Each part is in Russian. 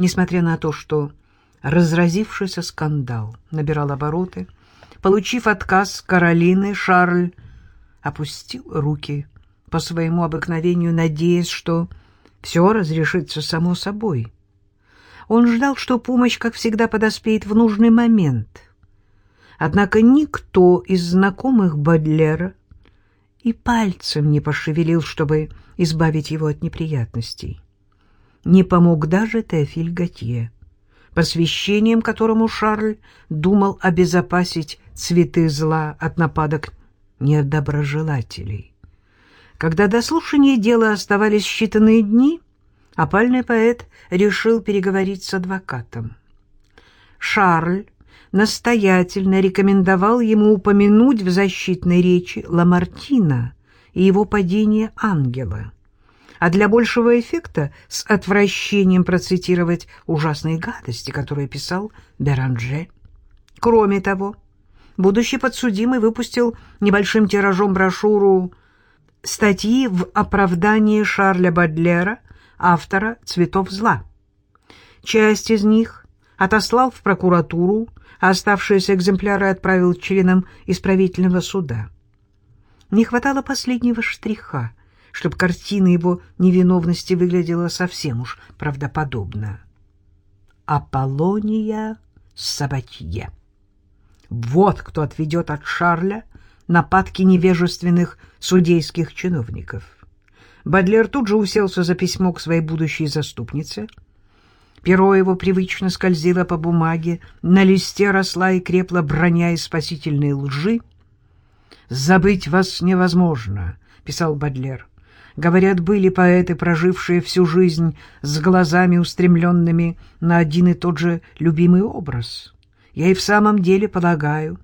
Несмотря на то, что разразившийся скандал набирал обороты, получив отказ Каролины, Шарль опустил руки по своему обыкновению, надеясь, что все разрешится само собой. Он ждал, что помощь, как всегда, подоспеет в нужный момент. Однако никто из знакомых Бадлера и пальцем не пошевелил, чтобы избавить его от неприятностей. Не помог даже Теофиль Готье, посвящением которому Шарль думал обезопасить цветы зла от нападок недоброжелателей. Когда до слушания дела оставались считанные дни, опальный поэт решил переговорить с адвокатом. Шарль настоятельно рекомендовал ему упомянуть в защитной речи Ламартина и его падение ангела, а для большего эффекта с отвращением процитировать ужасные гадости, которые писал Беранже. Кроме того, будущий подсудимый выпустил небольшим тиражом брошюру статьи в оправдании Шарля Бадлера, автора «Цветов зла». Часть из них отослал в прокуратуру, а оставшиеся экземпляры отправил членам исправительного суда. Не хватало последнего штриха, чтобы картина его невиновности выглядела совсем уж правдоподобно. Аполлония Сабатье. Вот кто отведет от Шарля нападки невежественных судейских чиновников. Бадлер тут же уселся за письмо к своей будущей заступнице. Перо его привычно скользило по бумаге, на листе росла и крепла броня из спасительной лжи. «Забыть вас невозможно», — писал Бадлер. Говорят, были поэты, прожившие всю жизнь с глазами устремленными на один и тот же любимый образ. Я и в самом деле полагаю,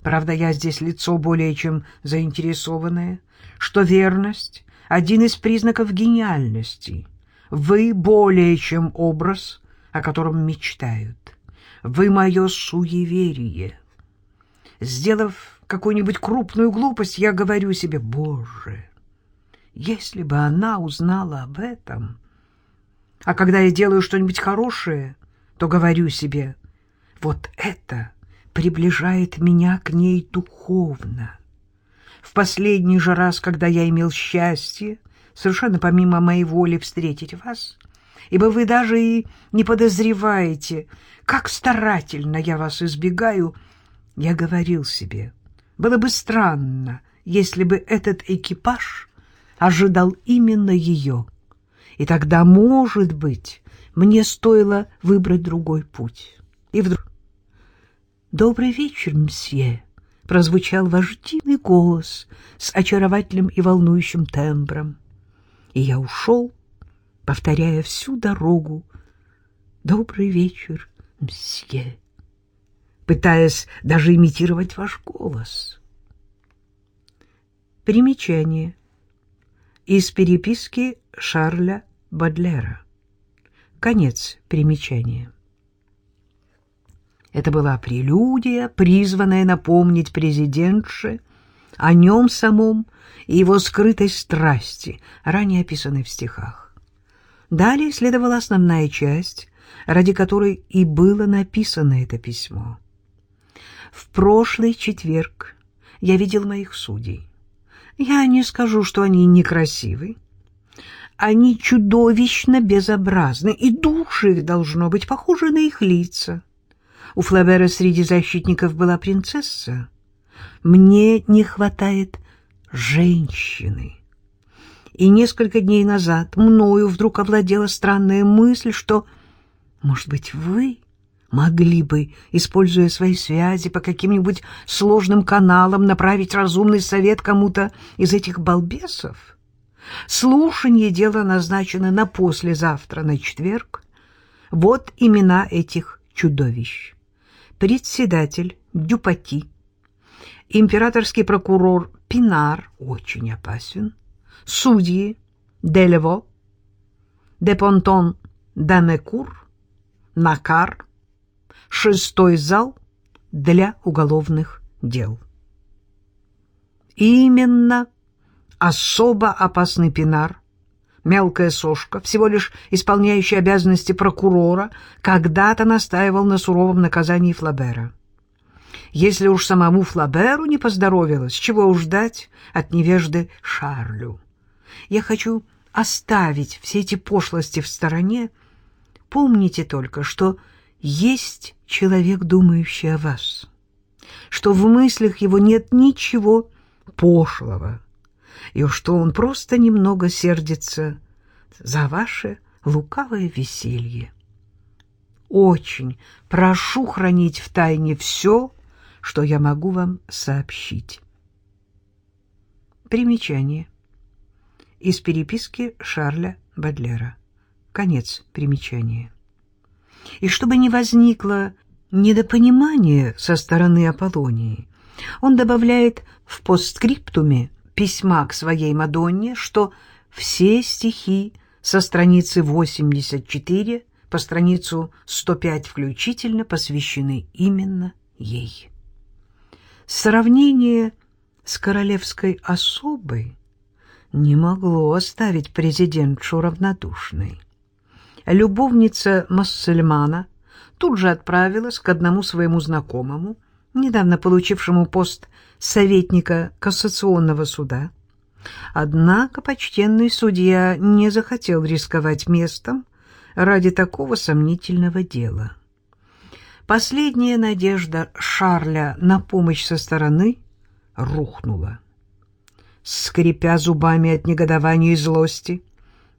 правда, я здесь лицо более чем заинтересованное, что верность — один из признаков гениальности. Вы более чем образ, о котором мечтают. Вы мое суеверие. Сделав какую-нибудь крупную глупость, я говорю себе, «Боже, если бы она узнала об этом...» А когда я делаю что-нибудь хорошее, то говорю себе, вот это приближает меня к ней духовно. В последний же раз, когда я имел счастье, совершенно помимо моей воли, встретить вас, ибо вы даже и не подозреваете, как старательно я вас избегаю, я говорил себе, было бы странно, если бы этот экипаж ожидал именно ее, и тогда, может быть, мне стоило выбрать другой путь. И вдруг «Добрый вечер, мсье!» — прозвучал вождиный голос с очаровательным и волнующим тембром. И я ушел, повторяя всю дорогу «Добрый вечер, мсье!» пытаясь даже имитировать ваш голос. Примечание. Из переписки Шарля Бадлера. Конец примечания. Это была прелюдия, призванная напомнить президентше о нем самом и его скрытой страсти, ранее описанной в стихах. Далее следовала основная часть, ради которой и было написано это письмо. В прошлый четверг я видел моих судей. Я не скажу, что они некрасивы. Они чудовищно безобразны, и души их, должно быть, похожи на их лица. У Флабера среди защитников была принцесса. Мне не хватает женщины. И несколько дней назад мною вдруг овладела странная мысль, что, может быть, вы могли бы, используя свои связи по каким-нибудь сложным каналам, направить разумный совет кому-то из этих балбесов? Слушание дела назначено на послезавтра, на четверг. Вот имена этих чудовищ. Председатель Дюпати, императорский прокурор Пинар, очень опасен, судьи Делево, Депонтон Дамекур, Накар, шестой зал для уголовных дел. Именно особо опасный Пинар мелкая сошка, всего лишь исполняющий обязанности прокурора, когда-то настаивал на суровом наказании Флабера. Если уж самому Флаберу не поздоровилось, чего уж ждать от невежды Шарлю? Я хочу оставить все эти пошлости в стороне. Помните только, что есть человек, думающий о вас, что в мыслях его нет ничего пошлого, и что он просто немного сердится за ваше лукавое веселье. Очень прошу хранить в тайне все, что я могу вам сообщить. Примечание. Из переписки Шарля Бадлера. Конец примечания. И чтобы не возникло недопонимания со стороны Аполлонии, он добавляет в постскриптуме письма к своей Мадонне, что все стихи со страницы 84 по страницу 105 включительно посвящены именно ей. Сравнение с королевской особой не могло оставить президентшу равнодушной. Любовница Массельмана тут же отправилась к одному своему знакомому, недавно получившему пост советника Кассационного суда. Однако почтенный судья не захотел рисковать местом ради такого сомнительного дела. Последняя надежда Шарля на помощь со стороны рухнула. Скрипя зубами от негодования и злости,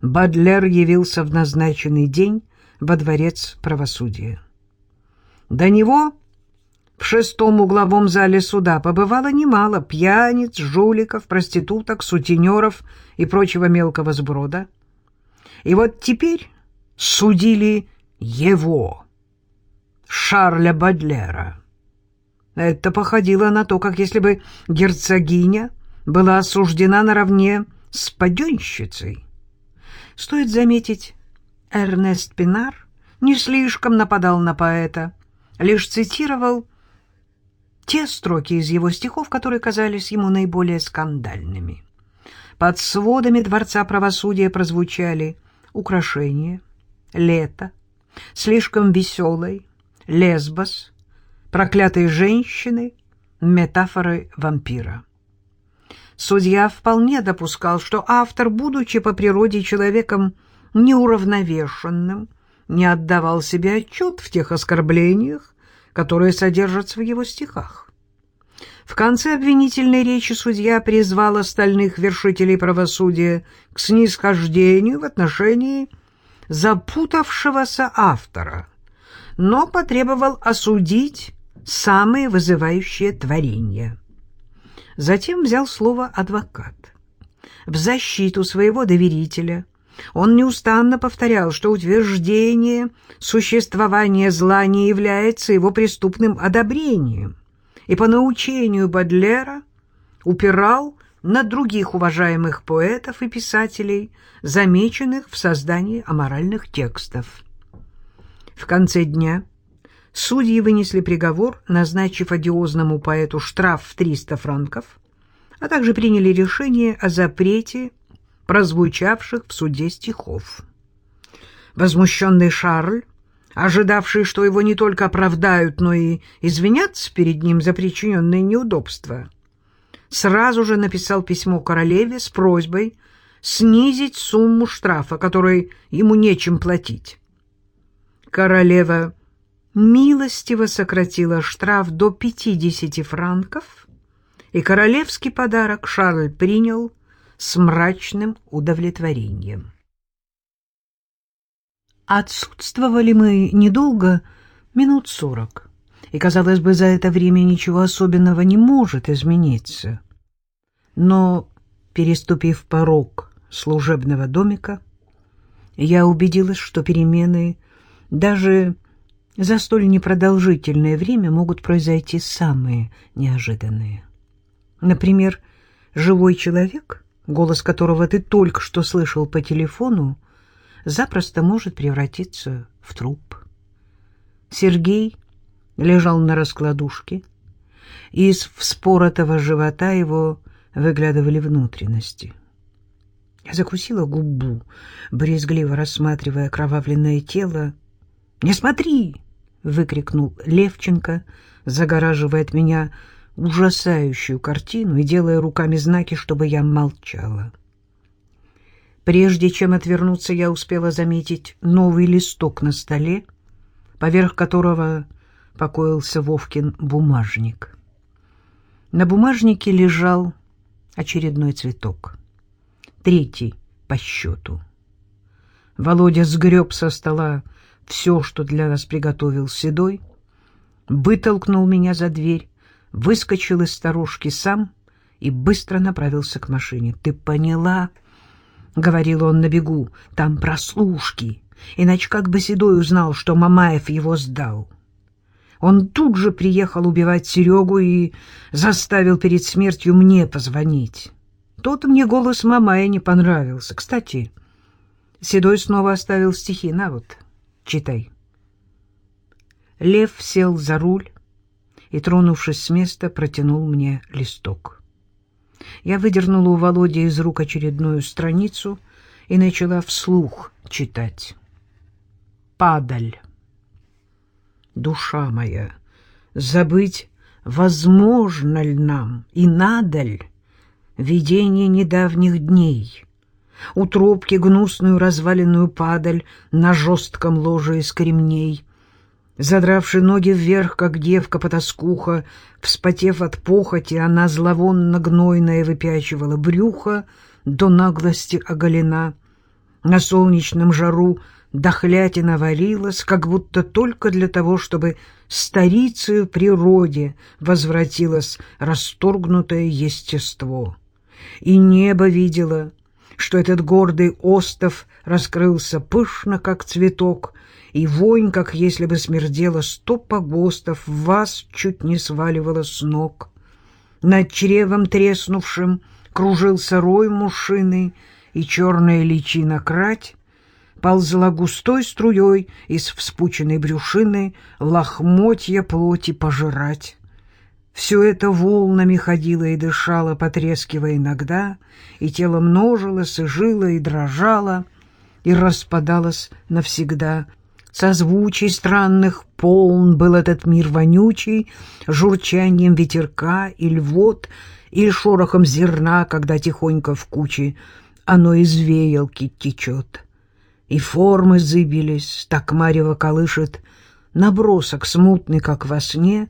Бадлер явился в назначенный день во дворец правосудия. До него в шестом угловом зале суда побывало немало пьяниц, жуликов, проституток, сутенеров и прочего мелкого сброда. И вот теперь судили его, Шарля Бадлера. Это походило на то, как если бы герцогиня была осуждена наравне с паденщицей. Стоит заметить, Эрнест Пинар не слишком нападал на поэта, лишь цитировал те строки из его стихов, которые казались ему наиболее скандальными. Под сводами Дворца правосудия прозвучали «Украшение», «Лето», «Слишком веселой», «Лесбос», «Проклятые женщины», «Метафоры вампира». Судья вполне допускал, что автор, будучи по природе человеком неуравновешенным, не отдавал себе отчет в тех оскорблениях, которые содержатся в его стихах. В конце обвинительной речи судья призвал остальных вершителей правосудия к снисхождению в отношении запутавшегося автора, но потребовал осудить самые вызывающие творения. Затем взял слово адвокат. В защиту своего доверителя он неустанно повторял, что утверждение существования зла не является его преступным одобрением, и по научению Бадлера упирал на других уважаемых поэтов и писателей, замеченных в создании аморальных текстов. В конце дня судьи вынесли приговор, назначив одиозному поэту штраф в 300 франков, а также приняли решение о запрете прозвучавших в суде стихов. Возмущенный Шарль, ожидавший, что его не только оправдают, но и извинятся перед ним за причиненные неудобства, сразу же написал письмо королеве с просьбой снизить сумму штрафа, который ему нечем платить. Королева милостиво сократила штраф до 50 франков, и королевский подарок Шарль принял – с мрачным удовлетворением. Отсутствовали мы недолго, минут сорок, и, казалось бы, за это время ничего особенного не может измениться. Но, переступив порог служебного домика, я убедилась, что перемены даже за столь непродолжительное время могут произойти самые неожиданные. Например, живой человек голос которого ты только что слышал по телефону, запросто может превратиться в труп. Сергей лежал на раскладушке, из вспоротого живота его выглядывали внутренности. Я закусила губу, брезгливо рассматривая кровавленное тело. «Не смотри!» — выкрикнул Левченко, загораживая от меня ужасающую картину и делая руками знаки, чтобы я молчала. Прежде чем отвернуться, я успела заметить новый листок на столе, поверх которого покоился Вовкин бумажник. На бумажнике лежал очередной цветок, третий по счету. Володя сгреб со стола все, что для нас приготовил Седой, вытолкнул меня за дверь, выскочил из сторожки сам и быстро направился к машине. «Ты поняла?» — говорил он на бегу. «Там прослушки, иначе как бы Седой узнал, что Мамаев его сдал». Он тут же приехал убивать Серегу и заставил перед смертью мне позвонить. Тот мне голос Мамая не понравился. Кстати, Седой снова оставил стихи. На вот, читай. Лев сел за руль и, тронувшись с места, протянул мне листок. Я выдернула у Володи из рук очередную страницу и начала вслух читать. «Падаль» душа моя, забыть возможно ли нам и надо ли видение недавних дней, у тропки гнусную разваленную падаль на жестком ложе из кремней, задравши ноги вверх, как девка-потаскуха, вспотев от похоти, она зловонно-гнойное выпячивала брюхо, до наглости оголена, на солнечном жару дохлятина варилась, как будто только для того, чтобы старицею природе возвратилось расторгнутое естество. И небо видело, что этот гордый остов раскрылся пышно, как цветок, и вонь, как если бы смердела сто погостов, вас чуть не сваливала с ног. Над чревом треснувшим кружился рой мушиный, и черная личина крать ползла густой струей из вспученной брюшины лохмотья плоти пожирать. Все это волнами ходило и дышало, потрескивая иногда, и тело множилось, и жило, и дрожало, и распадалось навсегда. Созвучий странных полн был этот мир вонючий, журчанием ветерка и львот, и шорохом зерна, когда тихонько в куче оно из веялки течет и формы зыбились, так марево колышет, набросок смутный, как во сне,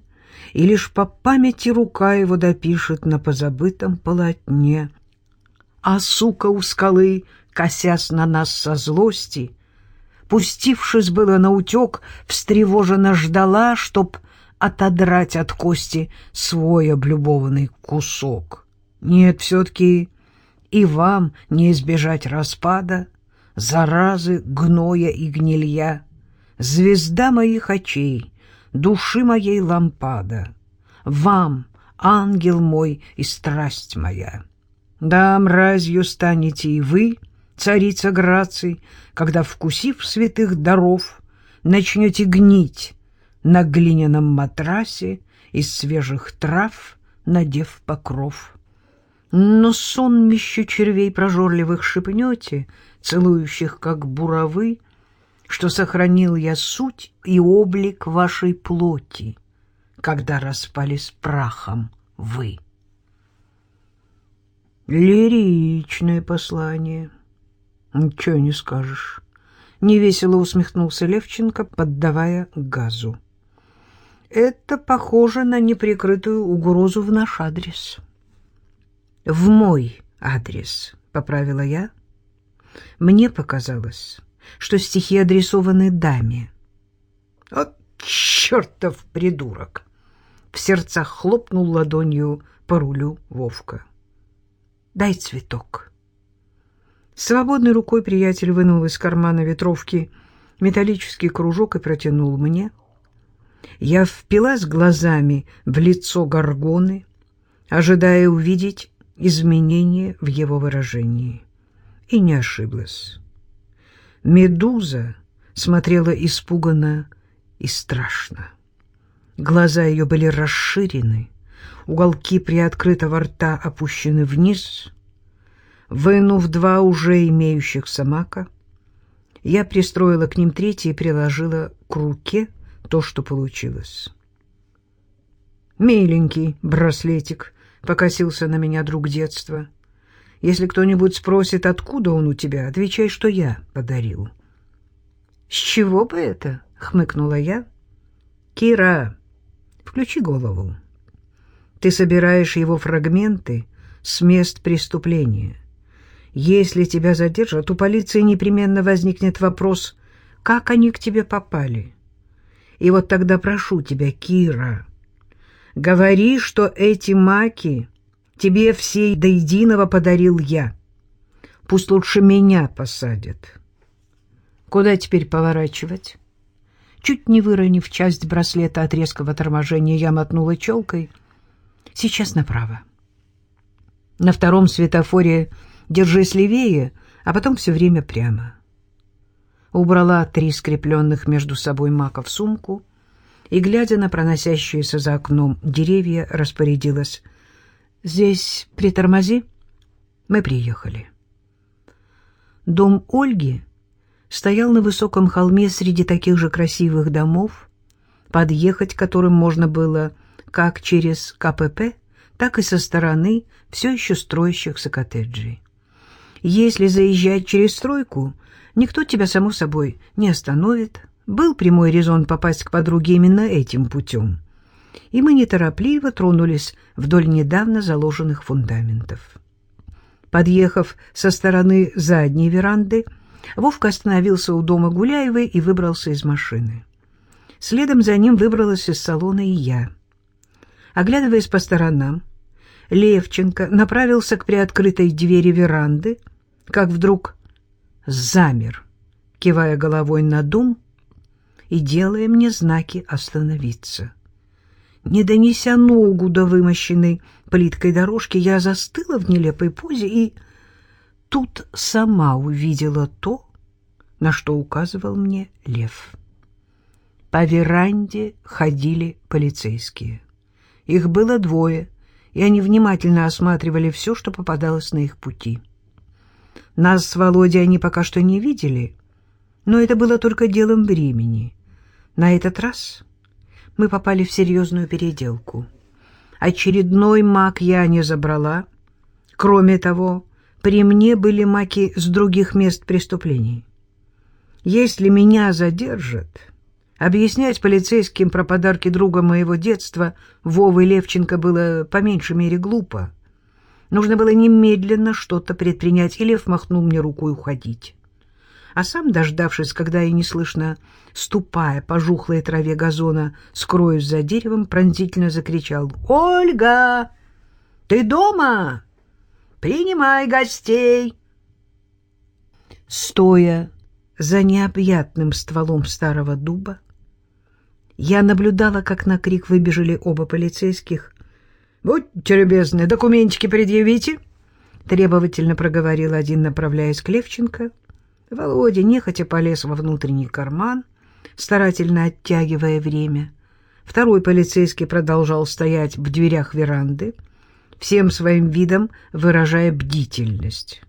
и лишь по памяти рука его допишет на позабытом полотне. А сука у скалы, косясь на нас со злости, пустившись было на утек, встревоженно ждала, чтоб отодрать от кости свой облюбованный кусок. Нет, все-таки и вам не избежать распада, заразы, гноя и гнилья, звезда моих очей, души моей лампада, вам, ангел мой и страсть моя. Да, мразью станете и вы, царица Граций, когда, вкусив святых даров, начнете гнить на глиняном матрасе из свежих трав, надев покров. Но сонмище червей прожорливых шепнете — целующих, как буровы, что сохранил я суть и облик вашей плоти, когда распались прахом вы. Лиричное послание. Ничего не скажешь. Невесело усмехнулся Левченко, поддавая газу. Это похоже на неприкрытую угрозу в наш адрес. В мой адрес, поправила я. Мне показалось, что стихи адресованы даме. «Вот чертов придурок!» В сердцах хлопнул ладонью по рулю Вовка. «Дай цветок». Свободной рукой приятель вынул из кармана ветровки металлический кружок и протянул мне. Я впилась глазами в лицо горгоны, ожидая увидеть изменения в его выражении и не ошиблась. Медуза смотрела испуганно и страшно. Глаза ее были расширены, уголки приоткрытого рта опущены вниз. Вынув два уже имеющихся мака, я пристроила к ним третий и приложила к руке то, что получилось. «Миленький браслетик», — покосился на меня друг детства. «Если кто-нибудь спросит, откуда он у тебя, отвечай, что я подарил». «С чего бы это?» — хмыкнула я. «Кира, включи голову. Ты собираешь его фрагменты с мест преступления. Если тебя задержат, у полиции непременно возникнет вопрос, как они к тебе попали. И вот тогда прошу тебя, Кира, говори, что эти маки тебе все до единого подарил я. Пусть лучше меня посадят. Куда теперь поворачивать? Чуть не выронив часть браслета от резкого торможения, я мотнула челкой. Сейчас направо. На втором светофоре держись левее, а потом все время прямо. Убрала три скрепленных между собой мака в сумку и, глядя на проносящиеся за окном деревья, распорядилась. «Здесь притормози». Мы приехали. Дом Ольги стоял на высоком холме среди таких же красивых домов, подъехать к которым можно было как через КПП, так и со стороны все еще строящихся коттеджей. Если заезжать через стройку, никто тебя, само собой, не остановит. Был прямой резон попасть к подруге именно этим путем. И мы неторопливо тронулись вдоль недавно заложенных фундаментов. Подъехав со стороны задней веранды, Вовка остановился у дома Гуляевой и выбрался из машины. Следом за ним выбралась из салона и я. Оглядываясь по сторонам, Левченко направился к приоткрытой двери веранды, как вдруг замер, кивая головой на дом и делая мне знаки остановиться. Не донеся ногу до вымощенной плиткой дорожки, я застыла в нелепой позе и тут сама увидела то, на что указывал мне лев. По веранде ходили полицейские. Их было двое, и они внимательно осматривали все, что попадалось на их пути. Нас с Володей они пока что не видели, но это было только делом времени. На этот раз мы попали в серьезную переделку. Очередной маг я не забрала. Кроме того, при мне были маки с других мест преступлений. Если меня задержат, объяснять полицейским про подарки друга моего детства Вовы Левченко было по меньшей мере глупо. Нужно было немедленно что-то предпринять, и Лев махнул мне рукой уходить. А сам, дождавшись, когда я неслышно, ступая по жухлой траве газона, скроюсь за деревом, пронзительно закричал «Ольга, ты дома?» Принимай гостей!» Стоя за необъятным стволом старого дуба, я наблюдала, как на крик выбежали оба полицейских. «Будьте любезны, документики предъявите!» Требовательно проговорил один, направляясь к Левченко. Володя нехотя полез во внутренний карман, старательно оттягивая время. Второй полицейский продолжал стоять в дверях веранды, всем своим видом выражая бдительность.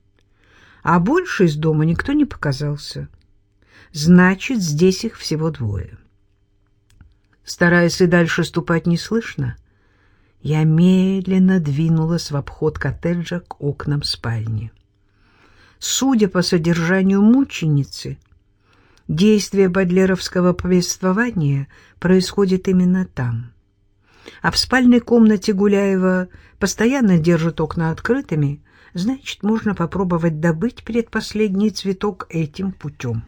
А больше из дома никто не показался. Значит, здесь их всего двое. Стараясь и дальше ступать неслышно, я медленно двинулась в обход коттеджа к окнам спальни. Судя по содержанию мученицы, действие бодлеровского повествования происходит именно там а в спальной комнате Гуляева постоянно держат окна открытыми, значит, можно попробовать добыть предпоследний цветок этим путем.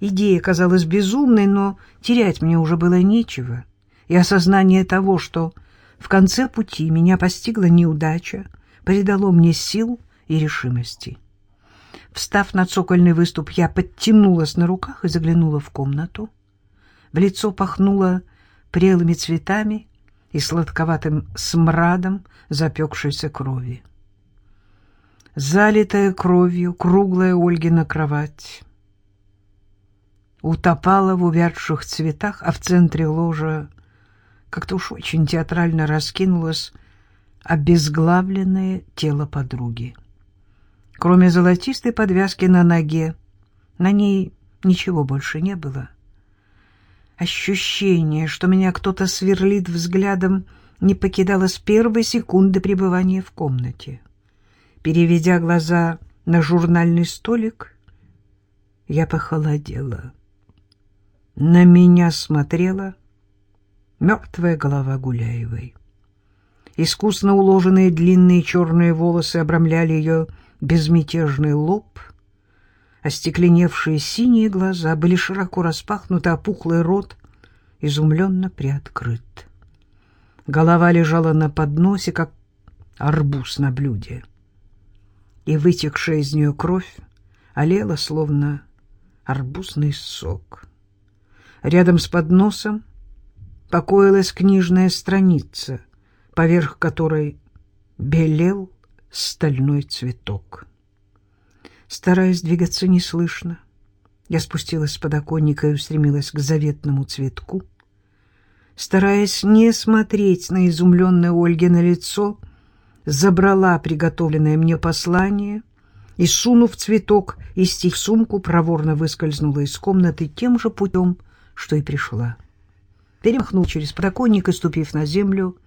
Идея казалась безумной, но терять мне уже было нечего, и осознание того, что в конце пути меня постигла неудача, придало мне сил и решимости. Встав на цокольный выступ, я подтянулась на руках и заглянула в комнату. В лицо пахнуло прелыми цветами, и сладковатым смрадом запекшейся крови. Залитая кровью круглая Ольгина кровать утопала в увядших цветах, а в центре ложа как-то уж очень театрально раскинулось обезглавленное тело подруги. Кроме золотистой подвязки на ноге, на ней ничего больше не было. Ощущение, что меня кто-то сверлит взглядом, не покидало с первой секунды пребывания в комнате. Переведя глаза на журнальный столик, я похолодела. На меня смотрела мертвая голова Гуляевой. Искусно уложенные длинные черные волосы обрамляли ее безмятежный лоб, остекленевшие синие глаза были широко распахнуты, а пухлый рот изумленно приоткрыт. Голова лежала на подносе, как арбуз на блюде, и вытекшая из нее кровь олела, словно арбузный сок. Рядом с подносом покоилась книжная страница, поверх которой белел стальной цветок. Стараясь двигаться неслышно, я спустилась с подоконника и устремилась к заветному цветку. Стараясь не смотреть на изумленное Ольгино лицо, забрала приготовленное мне послание и, сунув цветок и стих сумку, проворно выскользнула из комнаты тем же путем, что и пришла. Перемахнув через подоконник и ступив на землю,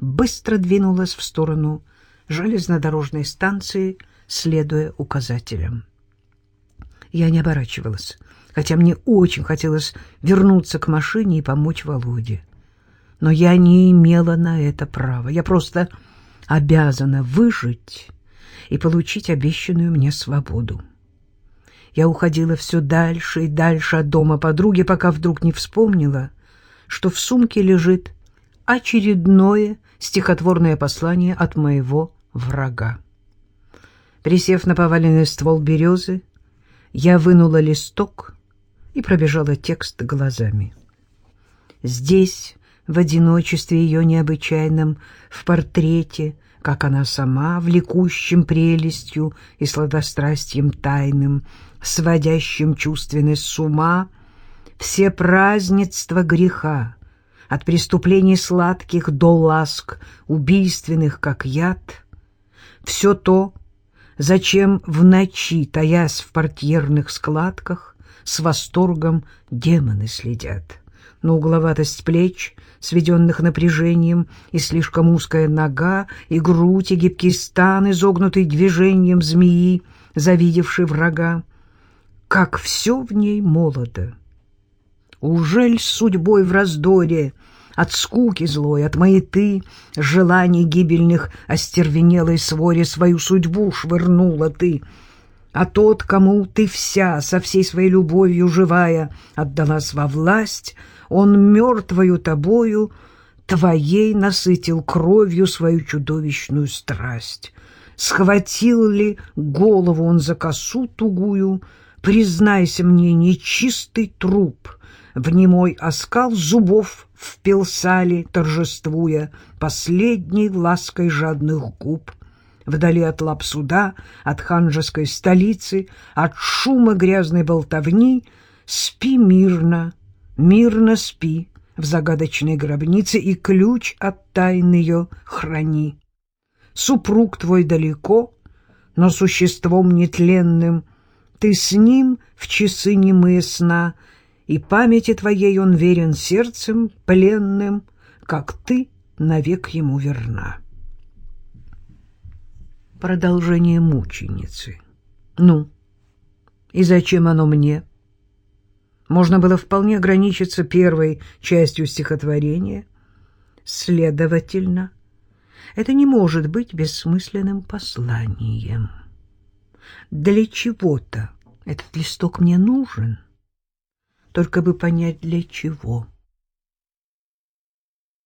быстро двинулась в сторону железнодорожной станции, следуя указателям. Я не оборачивалась, хотя мне очень хотелось вернуться к машине и помочь Володе. Но я не имела на это права. Я просто обязана выжить и получить обещанную мне свободу. Я уходила все дальше и дальше от дома подруги, пока вдруг не вспомнила, что в сумке лежит очередное стихотворное послание от моего врага. Присев на поваленный ствол березы, я вынула листок и пробежала текст глазами. Здесь, в одиночестве ее необычайном, в портрете, как она сама, влекущим прелестью и сладострастием тайным, сводящим чувственность с ума, все празднества греха, от преступлений сладких до ласк, убийственных, как яд, все то, зачем в ночи, таясь в портьерных складках, с восторгом демоны следят. На угловатость плеч, сведенных напряжением, и слишком узкая нога, и грудь, и гибкий стан, изогнутый движением змеи, завидевший врага. Как все в ней молодо! Ужель судьбой в раздоре, от скуки злой, от маяты, желаний гибельных остервенелой своре свою судьбу швырнула ты, а тот, кому ты вся, со всей своей любовью живая, отдалась во власть, он мертвою тобою, твоей насытил кровью свою чудовищную страсть. Схватил ли голову он за косу тугую, признайся мне, нечистый труп — в немой оскал зубов ли, торжествуя, последней лаской жадных губ. Вдали от лап суда, от ханжеской столицы, от шума грязной болтовни, спи мирно, мирно спи в загадочной гробнице и ключ от тайн ее храни. Супруг твой далеко, но существом нетленным, ты с ним в часы немые сна — и памяти твоей он верен сердцем пленным, как ты навек ему верна. Продолжение мученицы. Ну, и зачем оно мне? Можно было вполне ограничиться первой частью стихотворения. Следовательно, это не может быть бессмысленным посланием. Для чего-то этот листок мне нужен — только бы понять для чего.